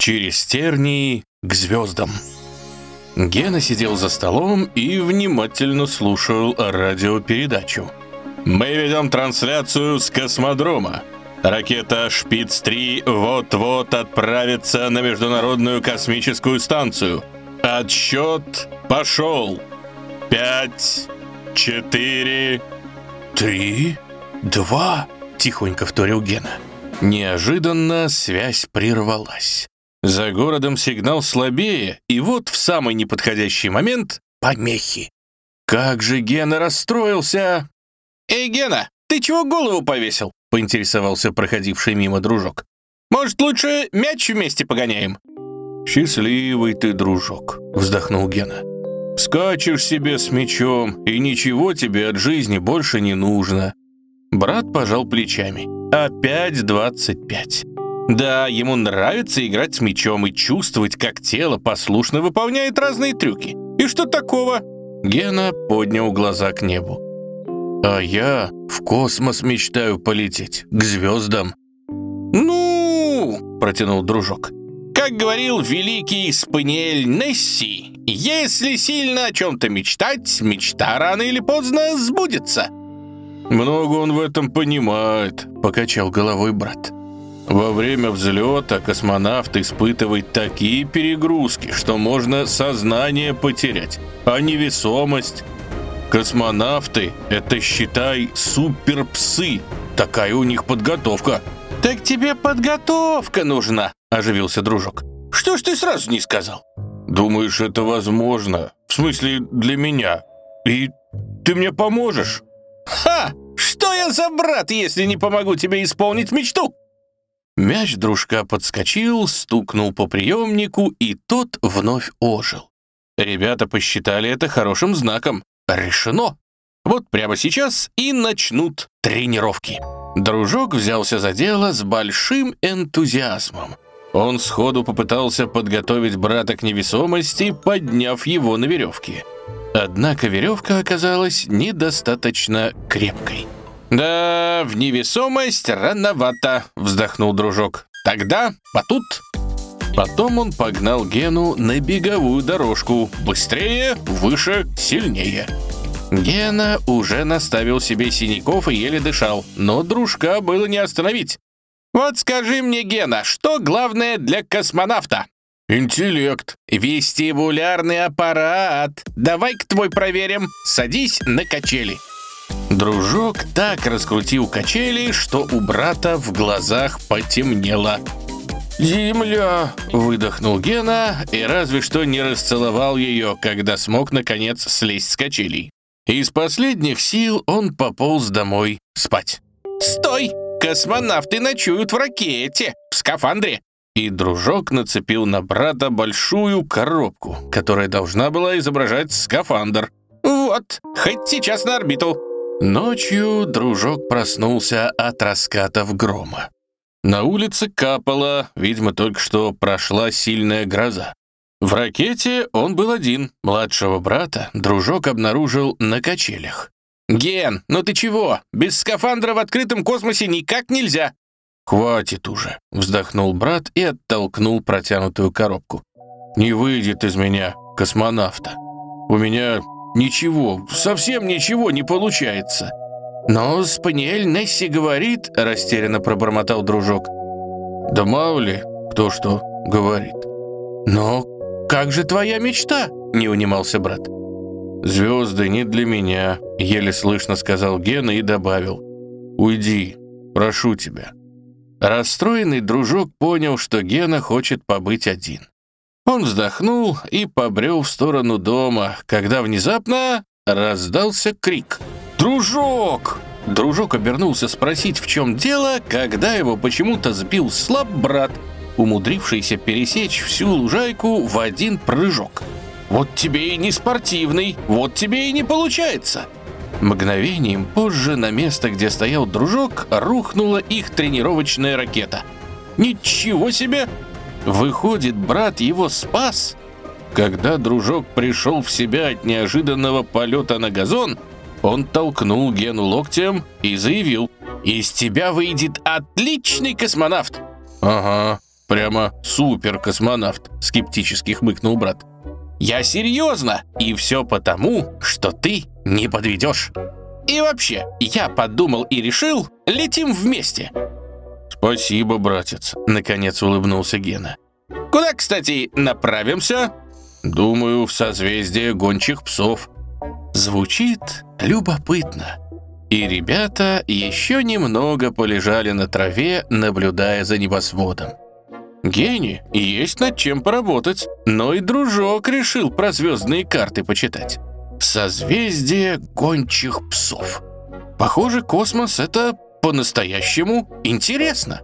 Через тернии к звездам. Гена сидел за столом и внимательно слушал радиопередачу. «Мы ведем трансляцию с космодрома. Ракета «Шпиц-3» вот-вот отправится на Международную космическую станцию. Отсчет пошел. Пять, четыре, три, два», — тихонько вторил Гена. Неожиданно связь прервалась. За городом сигнал слабее, и вот в самый неподходящий момент — помехи. Как же Гена расстроился! «Эй, Гена, ты чего голову повесил?» — поинтересовался проходивший мимо дружок. «Может, лучше мяч вместе погоняем?» «Счастливый ты, дружок», — вздохнул Гена. «Скачешь себе с мячом, и ничего тебе от жизни больше не нужно». Брат пожал плечами. «Опять двадцать пять». Да, ему нравится играть с мячом и чувствовать, как тело послушно выполняет разные трюки. И что такого? Гена поднял глаза к небу. А я в космос мечтаю полететь, к звездам. Ну, протянул дружок. Как говорил великий Спаниель Несси, если сильно о чем-то мечтать, мечта рано или поздно сбудется. Много он в этом понимает, покачал головой брат. Во время взлета космонавт испытывает такие перегрузки, что можно сознание потерять, а невесомость. Космонавты — это, считай, суперпсы. Такая у них подготовка. «Так тебе подготовка нужна», — оживился дружок. «Что ж ты сразу не сказал?» «Думаешь, это возможно? В смысле, для меня? И ты мне поможешь?» «Ха! Что я за брат, если не помогу тебе исполнить мечту?» Мяч дружка подскочил, стукнул по приемнику, и тот вновь ожил. Ребята посчитали это хорошим знаком. Решено. Вот прямо сейчас и начнут тренировки. Дружок взялся за дело с большим энтузиазмом. Он сходу попытался подготовить брата к невесомости, подняв его на веревке. Однако веревка оказалась недостаточно крепкой. «Да, в невесомость рановато», — вздохнул дружок. «Тогда потут». Потом он погнал Гену на беговую дорожку. Быстрее, выше, сильнее. Гена уже наставил себе синяков и еле дышал, но дружка было не остановить. «Вот скажи мне, Гена, что главное для космонавта?» «Интеллект». «Вестибулярный аппарат. Давай-ка твой проверим. Садись на качели». Дружок так раскрутил качели, что у брата в глазах потемнело. «Земля!» — выдохнул Гена и разве что не расцеловал ее, когда смог, наконец, слезть с качелей. Из последних сил он пополз домой спать. «Стой! Космонавты ночуют в ракете, в скафандре!» И дружок нацепил на брата большую коробку, которая должна была изображать скафандр. «Вот, хоть сейчас на орбиту!» Ночью дружок проснулся от раскатов грома. На улице капало, видимо, только что прошла сильная гроза. В ракете он был один. Младшего брата дружок обнаружил на качелях. «Ген, ну ты чего? Без скафандра в открытом космосе никак нельзя!» «Хватит уже!» — вздохнул брат и оттолкнул протянутую коробку. «Не выйдет из меня космонавта. У меня Ничего, совсем ничего не получается. Но Спаниель Несси говорит, растерянно пробормотал дружок. Да мало ли, кто что говорит. Но как же твоя мечта? Не унимался брат. «Звезды не для меня», — еле слышно сказал Гена и добавил. «Уйди, прошу тебя». Расстроенный дружок понял, что Гена хочет побыть один. Он вздохнул и побрел в сторону дома, когда внезапно раздался крик. «Дружок!» Дружок обернулся спросить, в чем дело, когда его почему-то сбил слаб брат, умудрившийся пересечь всю лужайку в один прыжок. «Вот тебе и не спортивный, вот тебе и не получается!» Мгновением позже на место, где стоял дружок, рухнула их тренировочная ракета. «Ничего себе! Выходит, брат его спас? Когда дружок пришел в себя от неожиданного полета на газон, он толкнул Гену локтем и заявил, «Из тебя выйдет отличный космонавт!» «Ага, прямо супер-космонавт», — скептически хмыкнул брат. «Я серьезно! И все потому, что ты не подведешь. И вообще, я подумал и решил, летим вместе». «Спасибо, братец», — наконец улыбнулся Гена. «Куда, кстати, направимся?» «Думаю, в созвездие гончих псов». Звучит любопытно. И ребята еще немного полежали на траве, наблюдая за небосводом. Гений, есть над чем поработать, но и дружок решил про звездные карты почитать. Созвездие гончих псов. Похоже, космос — это по-настоящему интересно.